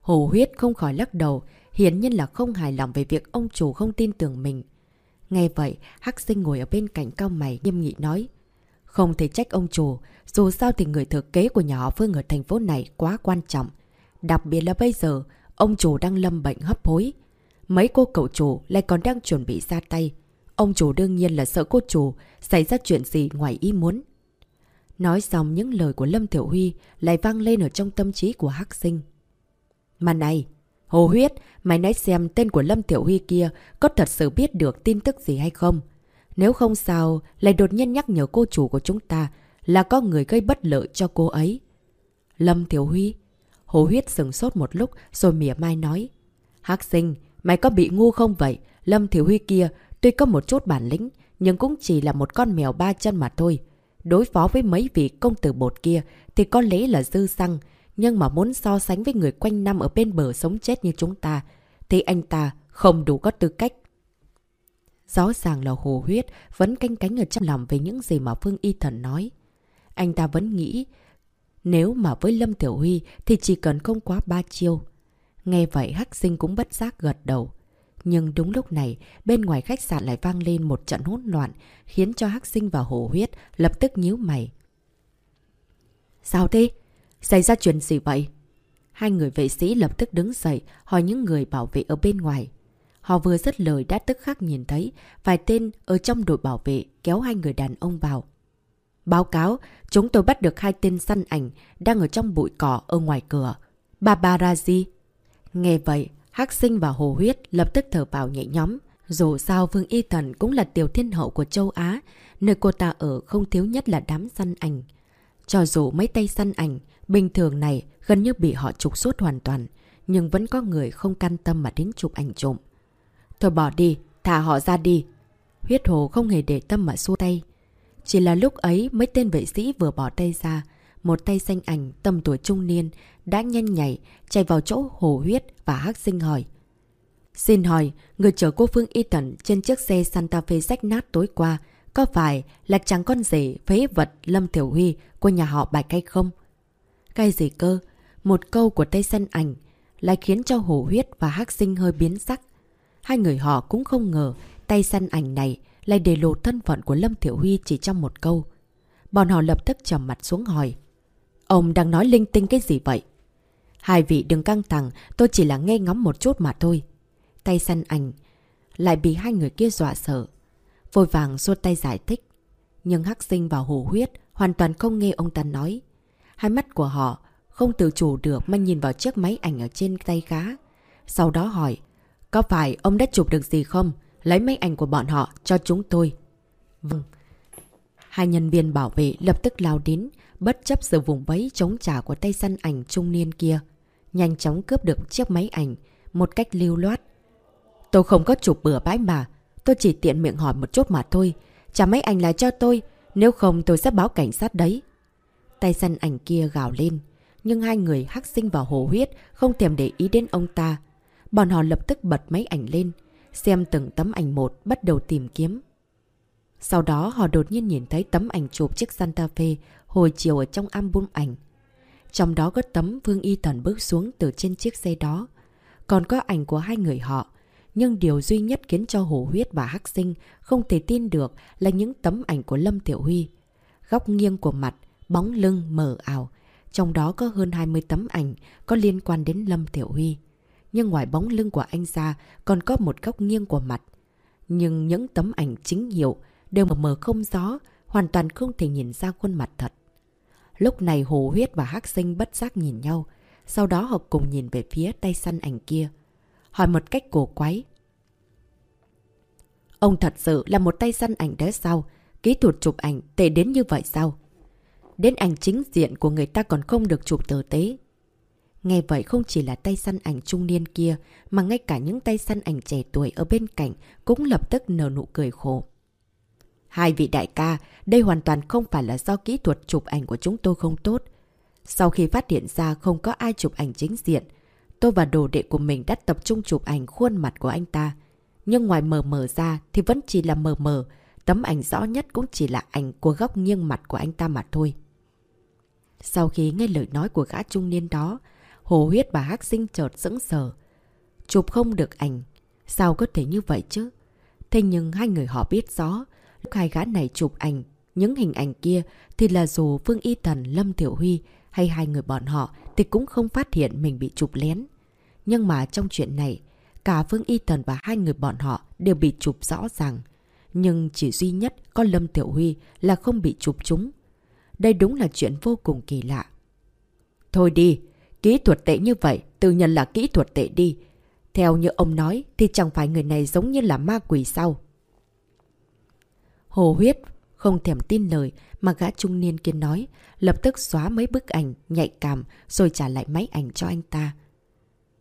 Hồ huyết không khỏi lắc đầu, hiển nhiên là không hài lòng về việc ông chủ không tin tưởng mình. Nghe vậy, Hắc sinh ngồi ở bên cạnh cao mày nghiêm nghị nói. Không thể trách ông chủ, dù sao thì người thừa kế của nhà họ Phương ở thành phố này quá quan trọng. Đặc biệt là bây giờ, ông chủ đang lâm bệnh hấp hối. Mấy cô cậu chủ lại còn đang chuẩn bị ra tay. Ông chủ đương nhiên là sợ cô chủ xảy ra chuyện gì ngoài ý muốn. Nói xong những lời của Lâm Thiểu Huy lại vang lên ở trong tâm trí của Hắc Sinh. Mà này, Hồ Huyết, mày nói xem tên của Lâm Tiểu Huy kia có thật sự biết được tin tức gì hay không? Nếu không sao, lại đột nhiên nhắc nhở cô chủ của chúng ta là có người gây bất lợi cho cô ấy. Lâm Tiểu Huy, Hồ huyết sừng sốt một lúc rồi mỉa mai nói. Hắc sinh, mày có bị ngu không vậy? Lâm Thiểu Huy kia tuy có một chút bản lĩnh nhưng cũng chỉ là một con mèo ba chân mà thôi. Đối phó với mấy vị công tử bột kia thì có lẽ là dư xăng. Nhưng mà muốn so sánh với người quanh năm ở bên bờ sống chết như chúng ta thì anh ta không đủ có tư cách. Rõ ràng là hồ huyết vẫn canh cánh ở trong lòng về những gì mà Phương Y Thần nói. Anh ta vẫn nghĩ nếu mà với Lâm Tiểu Huy thì chỉ cần không quá ba chiêu. Nghe vậy Hắc Sinh cũng bất giác gật đầu. Nhưng đúng lúc này, bên ngoài khách sạn lại vang lên một trận hỗn loạn, khiến cho Hắc Sinh và Hồ Huyết lập tức nhíu mày. Sao thế? Xảy ra chuyện gì vậy? Hai người vệ sĩ lập tức đứng dậy, hỏi những người bảo vệ ở bên ngoài. Họ vừa dứt lời đã tức khắc nhìn thấy vài tên ở trong đội bảo vệ kéo hai người đàn ông vào. Báo cáo, chúng tôi bắt được hai tên săn ảnh đang ở trong bụi cỏ ở ngoài cửa. Babarazi. Nghe vậy, Hắc Sinh và Hồ Huyết lập tức thở vào nhẹ nhóm. Dù sao Vương Y Thần cũng là tiểu thiên hậu của châu Á, nơi cô ta ở không thiếu nhất là đám săn ảnh. Cho dù mấy tay săn ảnh, bình thường này gần như bị họ trục suốt hoàn toàn, nhưng vẫn có người không can tâm mà đến chụp ảnh trộm. Thôi bỏ đi, thả họ ra đi. Huyết hồ không hề để tâm mà xua tay. Chỉ là lúc ấy mấy tên vệ sĩ vừa bỏ tay ra, một tay xanh ảnh tầm tuổi trung niên đã nhanh nhảy chạy vào chỗ hồ huyết và hắc sinh hỏi. Xin hỏi, người chở cô Phương Y Tần trên chiếc xe Santa Fe rách nát tối qua có phải là chàng con rể phế vật Lâm Thiểu Huy của nhà họ bài cây không? Cái gì cơ? Một câu của tay xanh ảnh lại khiến cho hồ huyết và hắc sinh hơi biến sắc. Hai người họ cũng không ngờ tay săn ảnh này lại để lộ thân phận của Lâm Thiểu Huy chỉ trong một câu. Bọn họ lập tức trầm mặt xuống hỏi. Ông đang nói linh tinh cái gì vậy? Hai vị đừng căng thẳng, tôi chỉ là nghe ngóng một chút mà thôi. Tay săn ảnh lại bị hai người kia dọa sợ. Vội vàng xuôi tay giải thích. Nhưng hắc sinh vào hồ huyết hoàn toàn không nghe ông ta nói. Hai mắt của họ không tự chủ được mà nhìn vào chiếc máy ảnh ở trên tay gá. Sau đó hỏi, có phải ông đã chụp được gì không? Lấy máy ảnh của bọn họ cho chúng tôi. Vâng. Hai nhân viên bảo vệ lập tức lao đến, bất chấp sự vùng vẫy chống trả của tay săn ảnh trung niên kia. Nhanh chóng cướp được chiếc máy ảnh, một cách lưu loát. Tôi không có chụp bừa bãi mà, tôi chỉ tiện miệng hỏi một chút mà thôi. Trả máy ảnh lại cho tôi, nếu không tôi sẽ báo cảnh sát đấy. Tay săn ảnh kia gào lên, nhưng hai người hắc sinh vào hồ huyết không thèm để ý đến ông ta. Bọn họ lập tức bật máy ảnh lên, xem từng tấm ảnh một bắt đầu tìm kiếm. Sau đó họ đột nhiên nhìn thấy tấm ảnh chụp chiếc Santa Fe hồi chiều ở trong album ảnh. Trong đó có tấm Vương Y Thần bước xuống từ trên chiếc xe đó. Còn có ảnh của hai người họ. Nhưng điều duy nhất khiến cho Hồ Huyết và Hắc Sinh không thể tin được là những tấm ảnh của Lâm Tiểu Huy. Góc nghiêng của mặt, bóng lưng mờ ảo. Trong đó có hơn 20 tấm ảnh có liên quan đến Lâm Tiểu Huy. Nhưng ngoài bóng lưng của anh ra còn có một góc nghiêng của mặt. Nhưng những tấm ảnh chính hiệu đều mờ mờ không gió, hoàn toàn không thể nhìn ra khuôn mặt thật. Lúc này Hồ Huyết và Hắc Sinh bất giác nhìn nhau, sau đó họ cùng nhìn về phía tay săn ảnh kia. Hỏi một cách cổ quái. Ông thật sự là một tay săn ảnh đó sao? Kỹ thuật chụp ảnh tệ đến như vậy sao? Đến ảnh chính diện của người ta còn không được chụp tử tế. Nghe vậy không chỉ là tay săn ảnh trung niên kia, mà ngay cả những tay săn ảnh trẻ tuổi ở bên cạnh cũng lập tức nở nụ cười khổ. Hai vị đại ca, đây hoàn toàn không phải là do kỹ thuật chụp ảnh của chúng tôi không tốt. Sau khi phát hiện ra không có ai chụp ảnh chính diện, tôi và đồ đệ của mình đã tập trung chụp ảnh khuôn mặt của anh ta. Nhưng ngoài mờ mờ ra thì vẫn chỉ là mờ mờ, tấm ảnh rõ nhất cũng chỉ là ảnh của góc nghiêng mặt của anh ta mà thôi. Sau khi nghe lời nói của gã trung niên đó, Hồ Huyết bà Hắc Sinh chợt sững sờ. Chụp không được ảnh, sao có thể như vậy chứ? Thế nhưng hai người họ biết rõ, Lúc hai gã này chụp ảnh, những hình ảnh kia thì là dù Phương Y Thần, Lâm Tiểu Huy hay hai người bọn họ thì cũng không phát hiện mình bị chụp lén. Nhưng mà trong chuyện này, cả Phương Y Thần và hai người bọn họ đều bị chụp rõ ràng. Nhưng chỉ duy nhất có Lâm Tiểu Huy là không bị chụp chúng. Đây đúng là chuyện vô cùng kỳ lạ. Thôi đi, kỹ thuật tệ như vậy, tự nhận là kỹ thuật tệ đi. Theo như ông nói thì chẳng phải người này giống như là ma quỷ sao? Hồ huyết, không thèm tin lời mà gã trung niên kia nói, lập tức xóa mấy bức ảnh nhạy cảm rồi trả lại máy ảnh cho anh ta.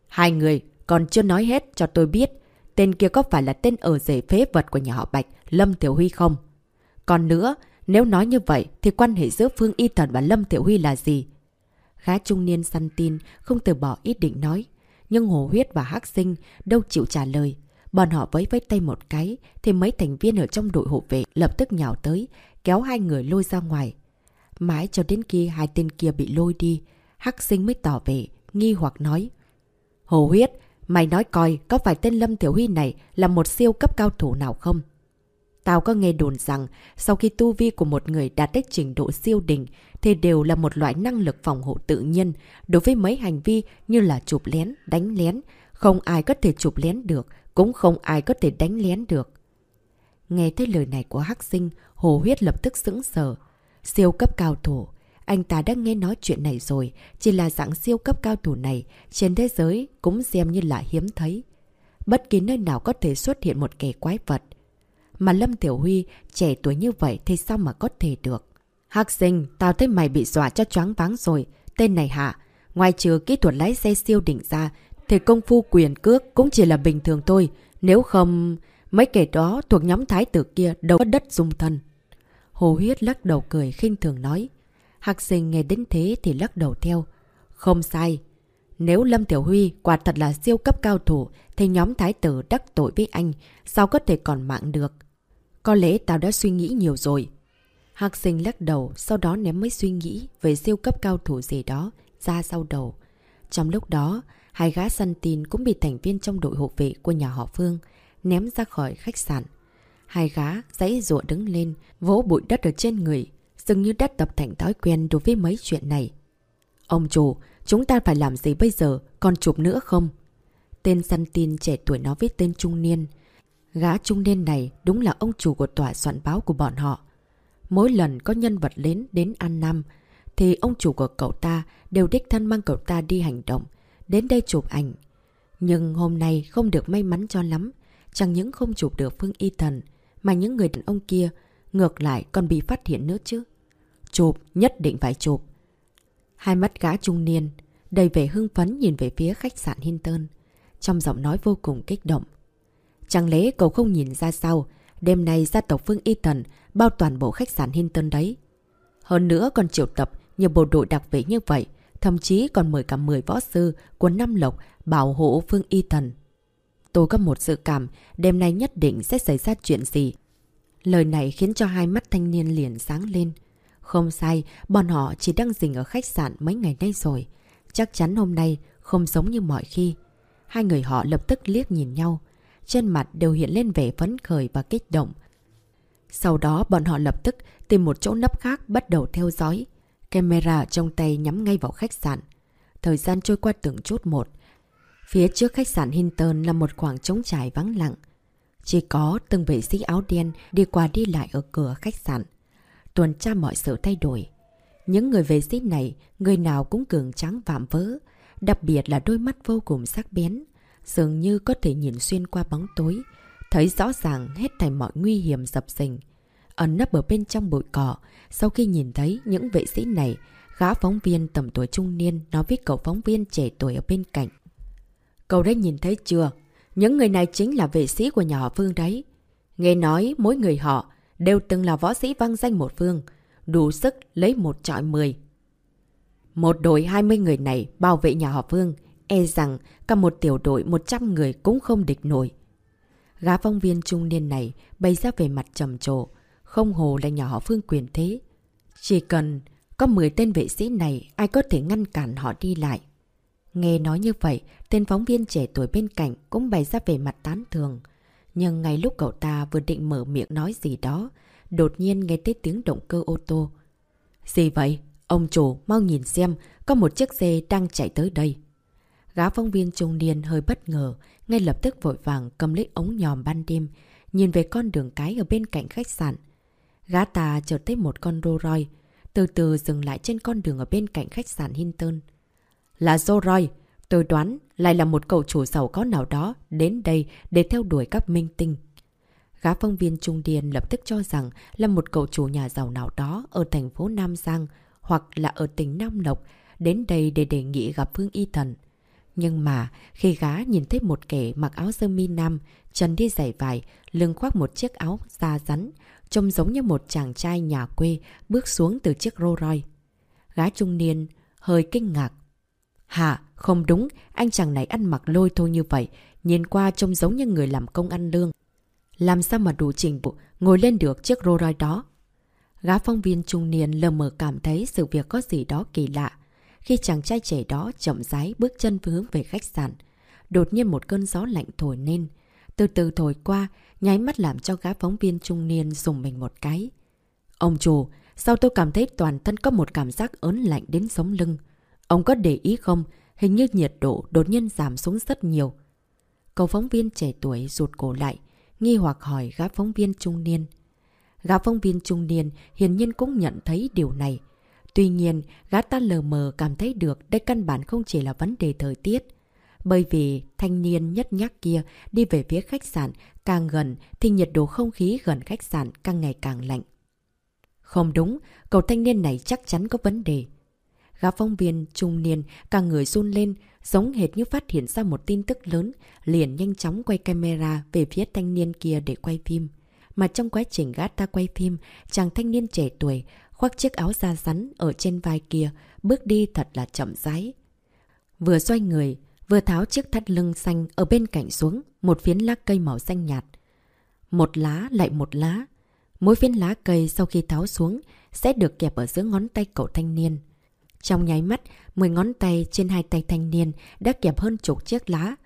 Hai người còn chưa nói hết cho tôi biết, tên kia có phải là tên ở rể phế vật của nhà họ Bạch, Lâm Tiểu Huy không? Còn nữa, nếu nói như vậy thì quan hệ giữa Phương Y Thần và Lâm Tiểu Huy là gì? Khá trung niên săn tin, không từ bỏ ý định nói. Nhưng Hồ Huyết và Hắc Sinh đâu chịu trả lời. Bọn họ với với tay một cái, thì mấy thành viên ở trong đội hộ vệ lập tức nhào tới, kéo hai người lôi ra ngoài. Mãi cho đến khi hai tên kia bị lôi đi, Hắc sinh mới tỏ vẻ, nghi hoặc nói. Hồ huyết, mày nói coi có phải tên Lâm Tiểu Huy này là một siêu cấp cao thủ nào không? Tao có nghe đồn rằng sau khi tu vi của một người đạt đến trình độ siêu đỉnh thì đều là một loại năng lực phòng hộ tự nhiên đối với mấy hành vi như là chụp lén, đánh lén. Không ai có thể chụp lén được, cũng không ai có thể đánh lén được. Nghe thấy lời này của Hắc Sinh, Hồ Huyết lập tức sững sờ. Siêu cấp cao thủ. Anh ta đã nghe nói chuyện này rồi, chỉ là dạng siêu cấp cao thủ này trên thế giới cũng xem như là hiếm thấy. Bất kỳ nơi nào có thể xuất hiện một kẻ quái vật. Mà Lâm Tiểu Huy trẻ tuổi như vậy thì sao mà có thể được? Hạc sinh, tao thấy mày bị dọa cho choáng váng rồi. Tên này hạ, ngoài trừ kỹ thuật lái xe siêu đỉnh ra thì công phu quyền cước cũng chỉ là bình thường thôi. Nếu không, mấy kẻ đó thuộc nhóm thái tử kia đâu có đất dung thân. Hồ Huyết lắc đầu cười khinh thường nói. Hạc sinh nghe đến thế thì lắc đầu theo. Không sai. Nếu Lâm Tiểu Huy quả thật là siêu cấp cao thủ thì nhóm thái tử đắc tội với anh sao có thể còn mạng được. Có lẽ tao đã suy nghĩ nhiều rồi. Hạc sinh lắc đầu sau đó ném mấy suy nghĩ về siêu cấp cao thủ gì đó ra sau đầu. Trong lúc đó, hai gã săn tin cũng bị thành viên trong đội hộ vệ của nhà họ Phương ném ra khỏi khách sạn. Hai gã dãy rụa đứng lên, vỗ bụi đất ở trên người, dường như đã tập thành thói quen đối với mấy chuyện này. Ông chủ, chúng ta phải làm gì bây giờ, còn chụp nữa không? Tên săn tin trẻ tuổi nói với tên trung niên. Gã trung niên này đúng là ông chủ của tòa soạn báo của bọn họ. Mỗi lần có nhân vật đến đến An Nam, thì ông chủ của cậu ta đều đích thân mang cậu ta đi hành động, đến đây chụp ảnh. Nhưng hôm nay không được may mắn cho lắm, chẳng những không chụp được Phương Y Thần, mà những người đàn ông kia ngược lại còn bị phát hiện nữa chứ. Chụp, nhất định phải chụp. Hai mắt gã trung niên, đầy vẻ hưng phấn nhìn về phía khách sạn Hinton, trong giọng nói vô cùng kích động. Chẳng lẽ cậu không nhìn ra sao, đêm nay gia tộc Phương Y Thần bao toàn bộ khách sạn Hinton đấy. Hơn nữa còn triệu tập nhiều bộ đội đặc vệ như vậy, thậm chí còn mời cả 10 võ sư của Nam Lộc bảo hộ Phương Y Thần. Tôi có một sự cảm, đêm nay nhất định sẽ xảy ra chuyện gì. Lời này khiến cho hai mắt thanh niên liền sáng lên. Không sai, bọn họ chỉ đang dình ở khách sạn mấy ngày nay rồi. Chắc chắn hôm nay không giống như mọi khi. Hai người họ lập tức liếc nhìn nhau. Trên mặt đều hiện lên vẻ phấn khởi và kích động. Sau đó bọn họ lập tức tìm một chỗ nấp khác bắt đầu theo dõi. Camera trong tay nhắm ngay vào khách sạn. Thời gian trôi qua từng chút một. Phía trước khách sạn Hinton là một khoảng trống trải vắng lặng. Chỉ có từng vệ sĩ áo đen đi qua đi lại ở cửa khách sạn. Tuần tra mọi sự thay đổi. Những người vệ sĩ này, người nào cũng cường tráng vạm vỡ. Đặc biệt là đôi mắt vô cùng sắc bén. Dường như có thể nhìn xuyên qua bóng tối. Thấy rõ ràng hết thảy mọi nguy hiểm dập dình. Ẩn nấp ở bên trong bụi cỏ. Sau khi nhìn thấy những vệ sĩ này, gã phóng viên tầm tuổi trung niên nói với cậu phóng viên trẻ tuổi ở bên cạnh. Cậu đã nhìn thấy chưa? Những người này chính là vệ sĩ của nhà họ Phương đấy. Nghe nói mỗi người họ đều từng là võ sĩ văn danh một phương, đủ sức lấy một trọi mười. Một đội 20 người này bảo vệ nhà họ Phương, e rằng cả một tiểu đội 100 người cũng không địch nổi. Gã phong viên trung niên này bày ra về mặt trầm trồ, không hồ là nhỏ họ Phương quyền thế. Chỉ cần có 10 tên vệ sĩ này, ai có thể ngăn cản họ đi lại. Nghe nói như vậy, tên phóng viên trẻ tuổi bên cạnh cũng bày ra về mặt tán thường. Nhưng ngay lúc cậu ta vừa định mở miệng nói gì đó, đột nhiên nghe thấy tiếng động cơ ô tô. Gì vậy? Ông chủ, mau nhìn xem, có một chiếc xe đang chạy tới đây. Gã phóng viên trung niên hơi bất ngờ, ngay lập tức vội vàng cầm lấy ống nhòm ban đêm, nhìn về con đường cái ở bên cạnh khách sạn. Gã ta chợt thấy một con Rolls Royce, từ từ dừng lại trên con đường ở bên cạnh khách sạn Hinton. Là Zoroy, tôi đoán lại là một cậu chủ giàu có nào đó đến đây để theo đuổi các minh tinh. Gã phong viên Trung Điền lập tức cho rằng là một cậu chủ nhà giàu nào đó ở thành phố Nam Giang hoặc là ở tỉnh Nam Lộc đến đây để đề nghị gặp Phương Y Thần. Nhưng mà khi gá nhìn thấy một kẻ mặc áo sơ mi nam, chân đi giày vải, lưng khoác một chiếc áo da rắn, trông giống như một chàng trai nhà quê bước xuống từ chiếc rô roi. Gá trung niên hơi kinh ngạc Hả? Không đúng, anh chàng này ăn mặc lôi thôi như vậy, nhìn qua trông giống như người làm công ăn lương. Làm sao mà đủ trình bộ, ngồi lên được chiếc rô roi đó? Gá phong viên trung niên lờ mờ cảm thấy sự việc có gì đó kỳ lạ. Khi chàng trai trẻ đó chậm rái bước chân hướng về khách sạn, đột nhiên một cơn gió lạnh thổi lên. Từ từ thổi qua, nháy mắt làm cho gã phóng viên trung niên dùng mình một cái. Ông chủ, sao tôi cảm thấy toàn thân có một cảm giác ớn lạnh đến sống lưng? Ông có để ý không? Hình như nhiệt độ đột nhiên giảm xuống rất nhiều. Cậu phóng viên trẻ tuổi rụt cổ lại, nghi hoặc hỏi gã phóng viên trung niên. Gã phóng viên trung niên hiển nhiên cũng nhận thấy điều này. Tuy nhiên, gã ta lờ mờ cảm thấy được đây căn bản không chỉ là vấn đề thời tiết. Bởi vì thanh niên nhất nhắc kia đi về phía khách sạn càng gần thì nhiệt độ không khí gần khách sạn càng ngày càng lạnh. Không đúng, cậu thanh niên này chắc chắn có vấn đề. Gã phóng viên trung niên cả người run lên, giống hệt như phát hiện ra một tin tức lớn, liền nhanh chóng quay camera về phía thanh niên kia để quay phim. Mà trong quá trình gã ta quay phim, chàng thanh niên trẻ tuổi khoác chiếc áo da rắn ở trên vai kia, bước đi thật là chậm rãi. Vừa xoay người, vừa tháo chiếc thắt lưng xanh ở bên cạnh xuống, một phiến lá cây màu xanh nhạt. Một lá lại một lá. Mỗi phiến lá cây sau khi tháo xuống sẽ được kẹp ở giữa ngón tay cậu thanh niên. Trong nháy mắt, 10 ngón tay trên hai tay thanh niên đã kẹp hơn chục chiếc lá.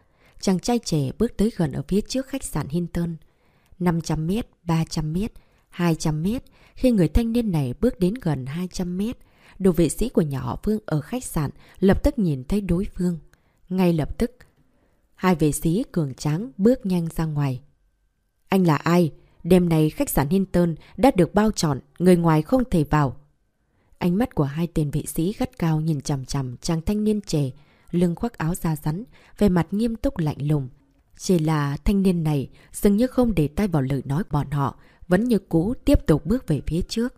Chàng trai trẻ bước tới gần ở phía trước khách sạn Hinton. 500 mét, 300 mét, 200 mét. Khi người thanh niên này bước đến gần 200 mét, đồ vệ sĩ của nhà họ Phương ở khách sạn lập tức nhìn thấy đối phương. Ngay lập tức, hai vệ sĩ cường tráng bước nhanh ra ngoài. Anh là ai? Đêm nay khách sạn Hinton đã được bao trọn, người ngoài không thể vào. Ánh mắt của hai tên vệ sĩ gắt cao nhìn chằm chằm chàng thanh niên trẻ, lưng khoác áo da rắn, về mặt nghiêm túc lạnh lùng. Chỉ là thanh niên này dường như không để tay vào lời nói bọn họ, vẫn như cũ tiếp tục bước về phía trước.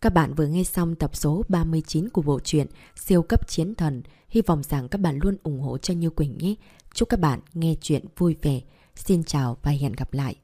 Các bạn vừa nghe xong tập số 39 của bộ truyện Siêu cấp chiến thần. Hy vọng rằng các bạn luôn ủng hộ cho Như Quỳnh nhé. Chúc các bạn nghe chuyện vui vẻ. Xin chào và hẹn gặp lại.